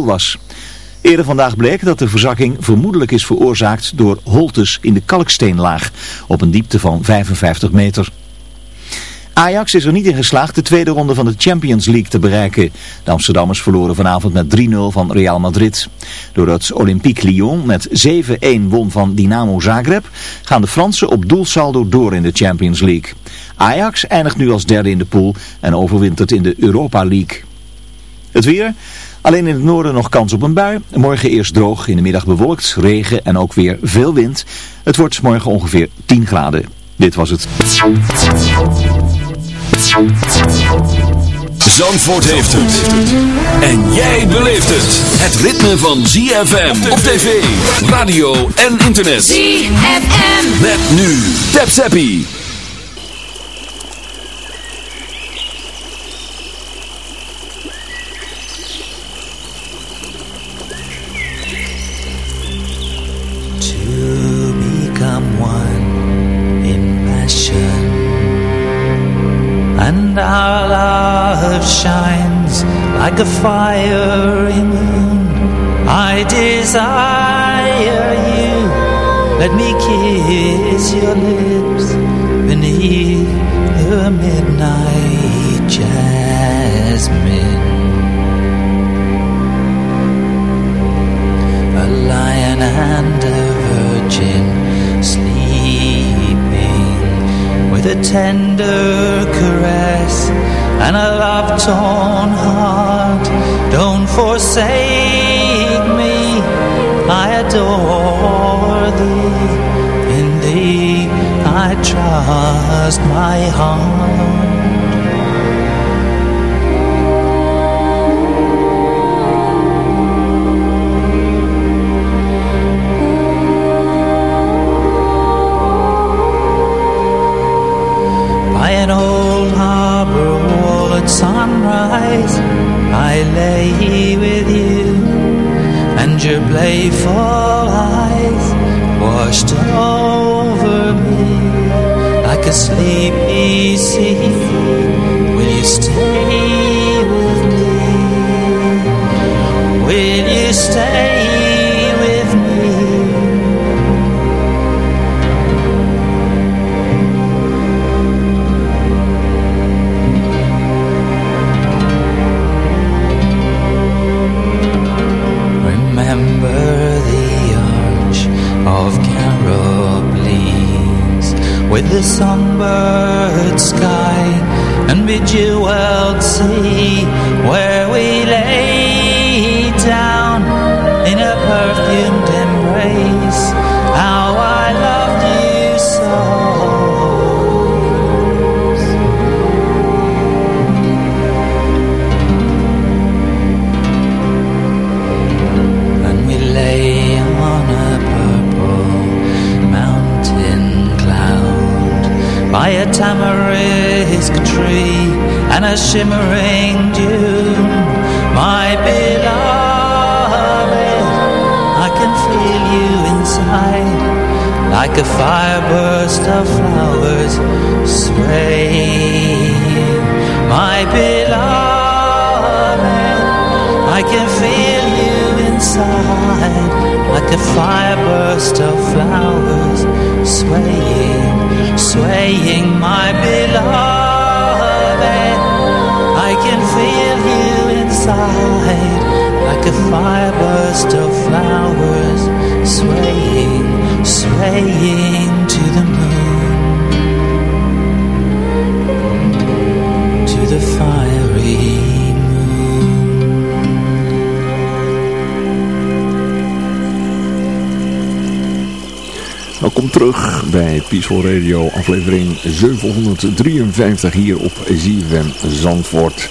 was. Eerder vandaag bleek dat de verzakking vermoedelijk is veroorzaakt door holtes in de kalksteenlaag op een diepte van 55 meter. Ajax is er niet in geslaagd de tweede ronde van de Champions League te bereiken. De Amsterdammers verloren vanavond met 3-0 van Real Madrid. Doordat Olympique Lyon met 7-1 won van Dynamo Zagreb, gaan de Fransen op doelsaldo door in de Champions League. Ajax eindigt nu als derde in de pool en overwintert in de Europa League. Het weer... Alleen in het noorden nog kans op een bui. Morgen eerst droog, in de middag bewolkt, regen en ook weer veel wind. Het wordt morgen ongeveer 10 graden. Dit was het. Zandvoort heeft het. En jij beleeft het. Het ritme van ZFM op tv, radio en internet. ZFM. Met nu. Tap Zappie. And our love shines like a fiery moon. I desire you. Let me kiss your lips beneath the midnight jasmine. a lion and a virgin with a tender caress and a love torn heart. Don't forsake me, I adore thee. In thee I trust my heart. Sunrise I lay with you and your playful eyes washed over me. Like a sleepy sea will you stay with me? Will you stay with the songbird sky and bid you bejeweled sea where we lay tamarisk tree and a shimmering dune. My beloved, I can feel you inside like a fireburst of flowers swaying. My beloved, I can feel you inside like a fireburst of flowers swaying, swaying, my beloved. I can feel you inside like a fireburst of flowers swaying, swaying to the moon, to the fiery Welkom terug bij Peaceful Radio, aflevering 753 hier op ZFM Zandvoort.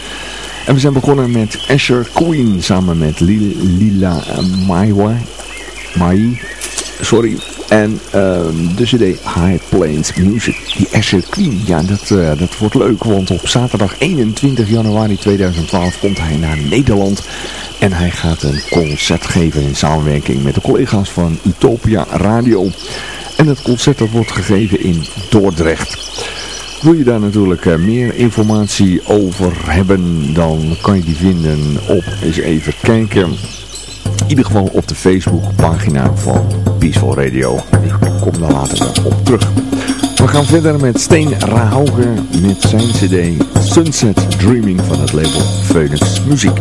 En we zijn begonnen met Asher Queen samen met Lil- Lila Maiwa, Mai, sorry. En ehm, de cd High Plains Music, die Asher Queen, ja dat, eh, dat wordt leuk, want op zaterdag 21 januari 2012 komt hij naar Nederland. En hij gaat een concert geven in samenwerking met de collega's van Utopia Radio. En dat concert dat wordt gegeven in Dordrecht. Wil je daar natuurlijk eh, meer informatie over hebben, dan kan je die vinden op, eens even kijken, in ieder geval op de Facebookpagina van Peaceful Radio. Ik kom daar later op terug. We gaan verder met Steen Rahaugen met zijn cd Sunset Dreaming van het label Phoenix Muziek.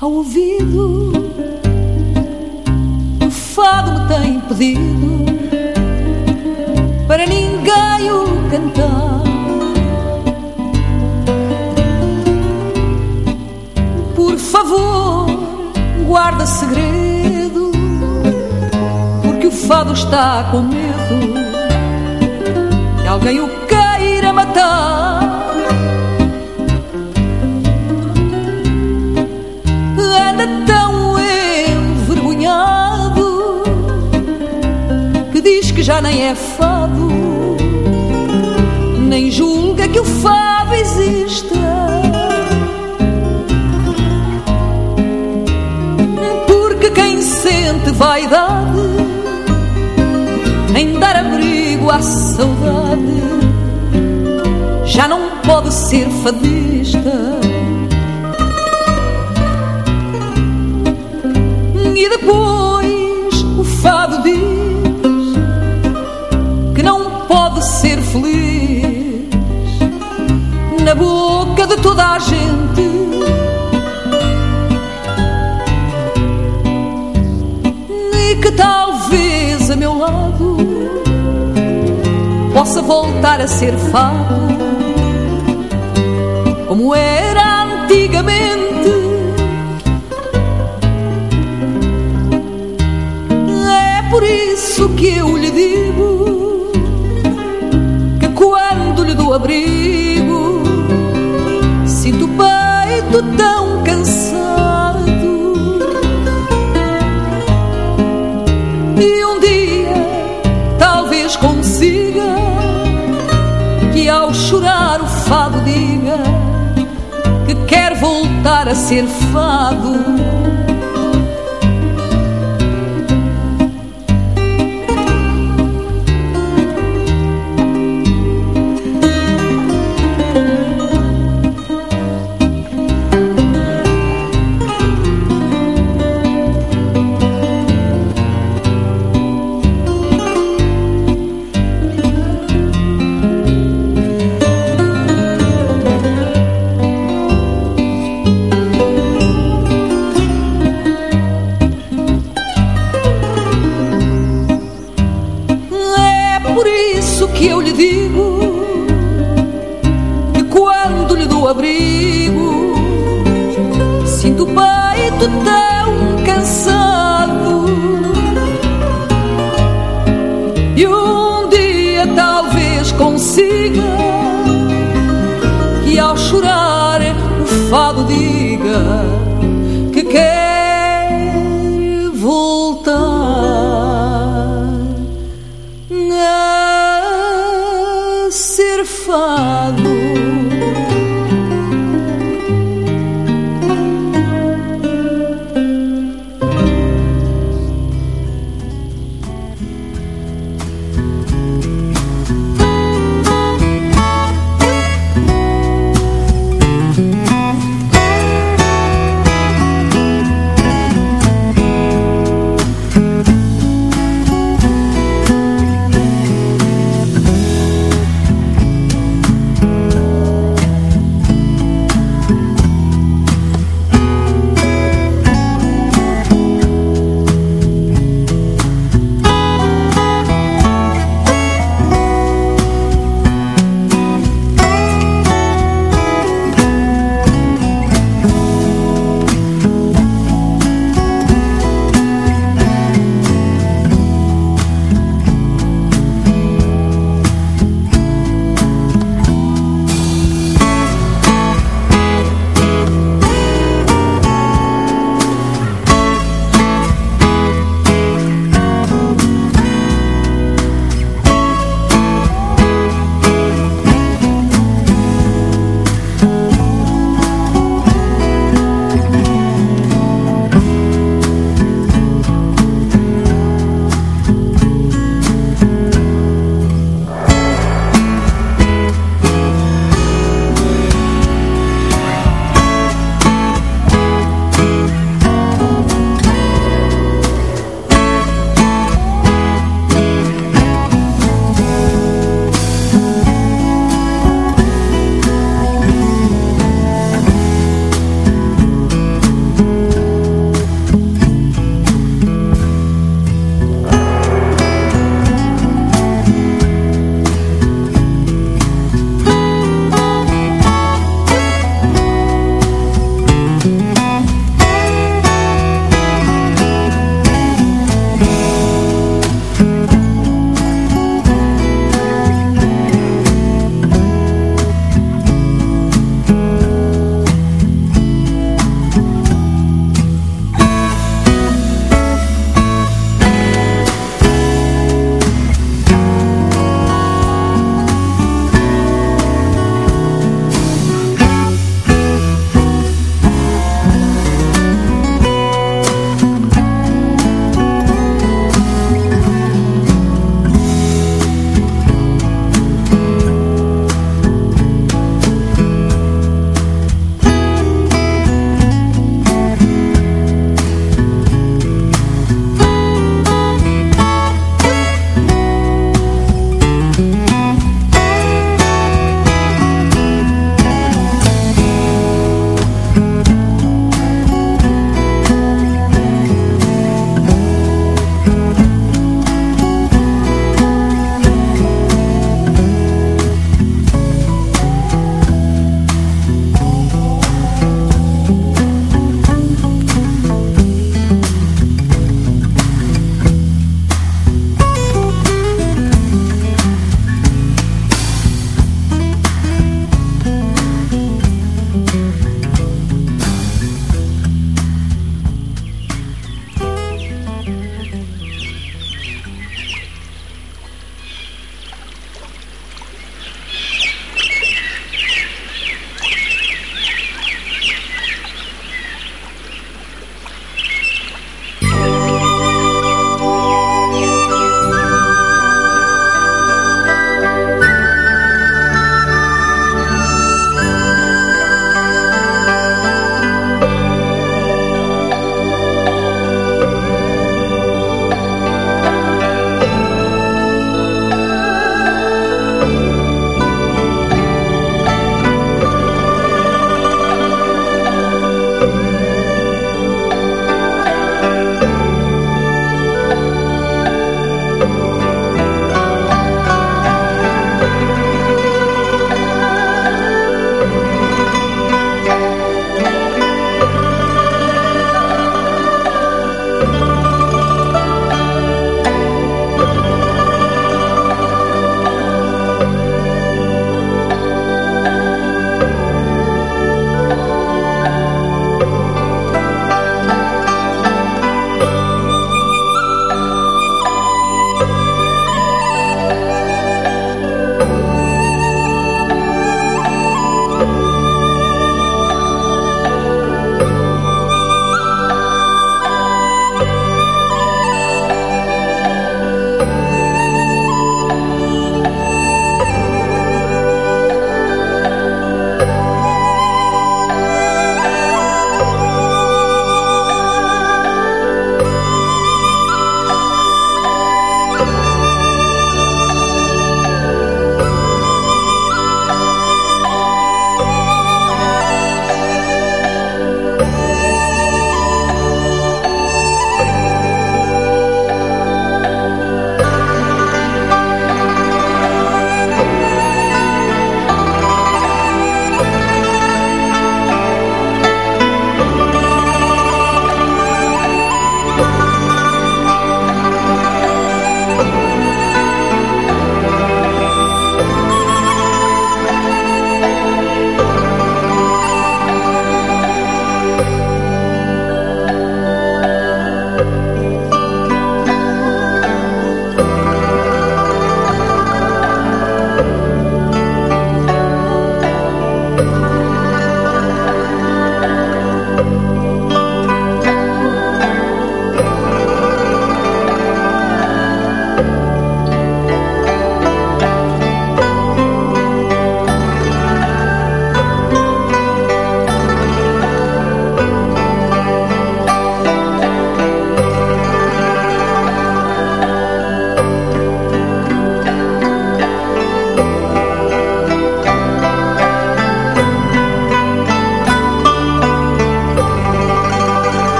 Ao ouvido o fado me tem pedido para ninguém o cantar. Por favor, guarda segredo, porque o fado está com medo que alguém o queira matar. Já nem é fado, nem julga que o fado exista. Porque quem sente vaidade em dar abrigo à saudade já não pode ser fadista. E depois toda a gente. E que talvez a meu lado possa voltar a ser fado como era antigamente. É por isso que eu lhe digo que quando lhe dou abrigo tão cansado. E um dia talvez consiga que ao chorar o fado diga que quer voltar a ser fado.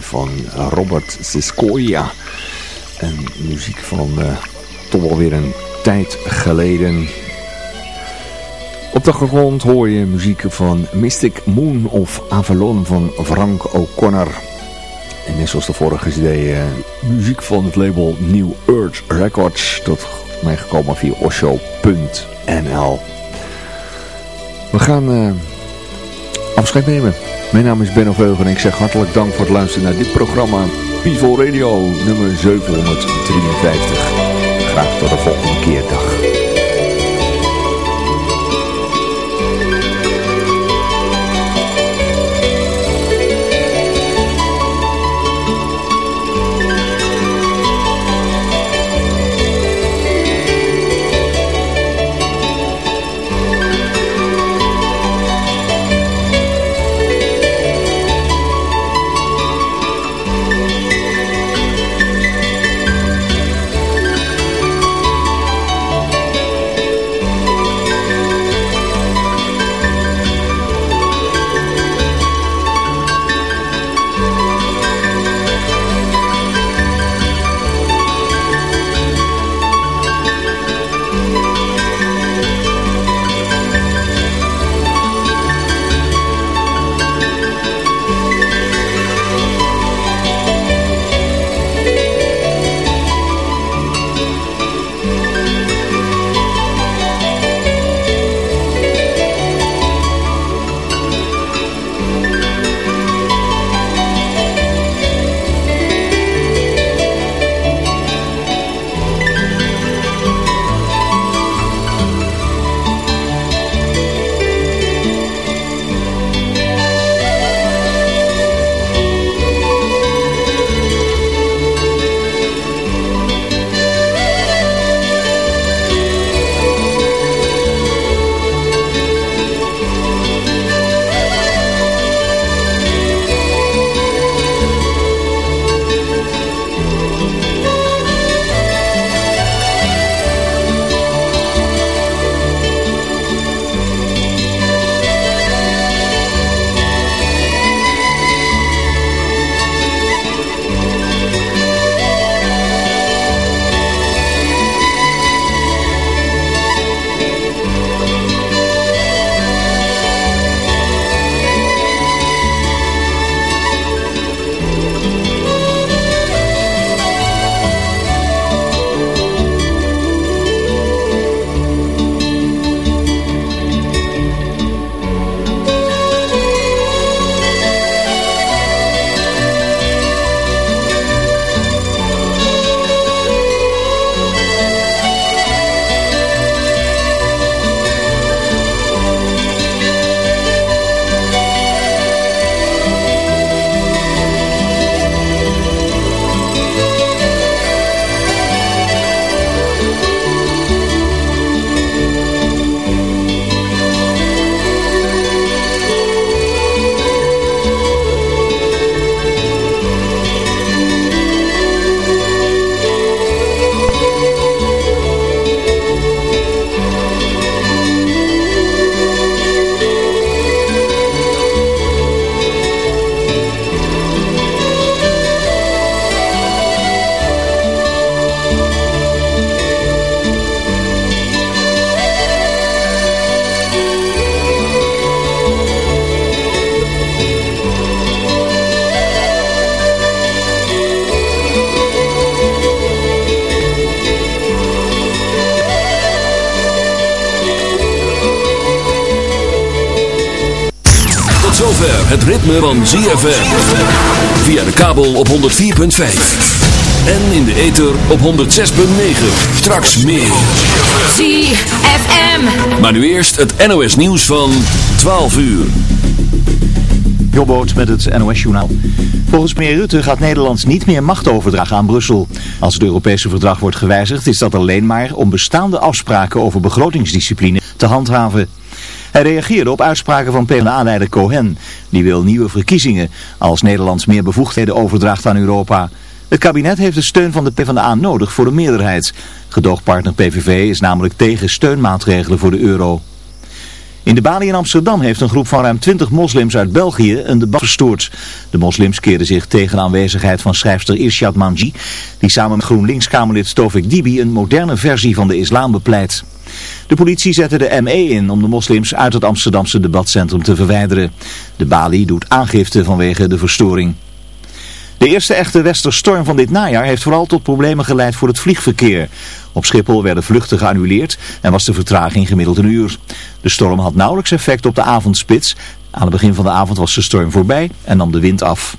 Van Robert Siskoia. En muziek van uh, toch wel weer een tijd geleden. Op de grond hoor je muziek van Mystic Moon of Avalon van Frank O'Connor. En net zoals de vorige cd, uh, muziek van het label New Earth Records. Dat mij gekomen via osho.nl. We gaan afscheid nemen. Mijn naam is Benno Veugen en ik zeg hartelijk dank voor het luisteren naar dit programma Peaceful Radio nummer 753. Graag tot de volgende keer. Dag. Van ZFM. Via de kabel op 104.5. En in de ether op 106.9. Straks meer. ZFM. Maar nu eerst het NOS nieuws van 12 uur. Jobboot met het NOS-journaal. Volgens meneer Rutte gaat Nederland niet meer macht overdragen aan Brussel. Als het Europese verdrag wordt gewijzigd is dat alleen maar om bestaande afspraken over begrotingsdiscipline te handhaven. Hij reageerde op uitspraken van PvdA-leider Cohen. Die wil nieuwe verkiezingen als Nederland meer bevoegdheden overdraagt aan Europa. Het kabinet heeft de steun van de PvdA nodig voor de meerderheid. Gedoogpartner PVV is namelijk tegen steunmaatregelen voor de euro. In de Bali in Amsterdam heeft een groep van ruim 20 moslims uit België een debat verstoord. De moslims keerden zich tegen de aanwezigheid van schrijfster Irshad Manji, die samen met GroenLinks-Kamerlid Tovik Dibi een moderne versie van de islam bepleit. De politie zette de ME in om de moslims uit het Amsterdamse debatcentrum te verwijderen. De Bali doet aangifte vanwege de verstoring. De eerste echte westerstorm van dit najaar heeft vooral tot problemen geleid voor het vliegverkeer. Op Schiphol werden vluchten geannuleerd en was de vertraging gemiddeld een uur. De storm had nauwelijks effect op de avondspits. Aan het begin van de avond was de storm voorbij en nam de wind af.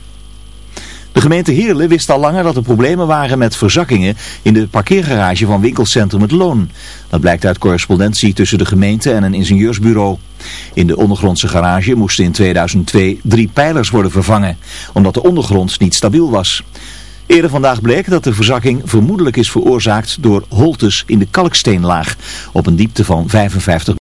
De gemeente Heerlen wist al langer dat er problemen waren met verzakkingen in de parkeergarage van winkelcentrum Het Loon. Dat blijkt uit correspondentie tussen de gemeente en een ingenieursbureau. In de ondergrondse garage moesten in 2002 drie pijlers worden vervangen, omdat de ondergrond niet stabiel was. Eerder vandaag bleek dat de verzakking vermoedelijk is veroorzaakt door holtes in de kalksteenlaag op een diepte van 55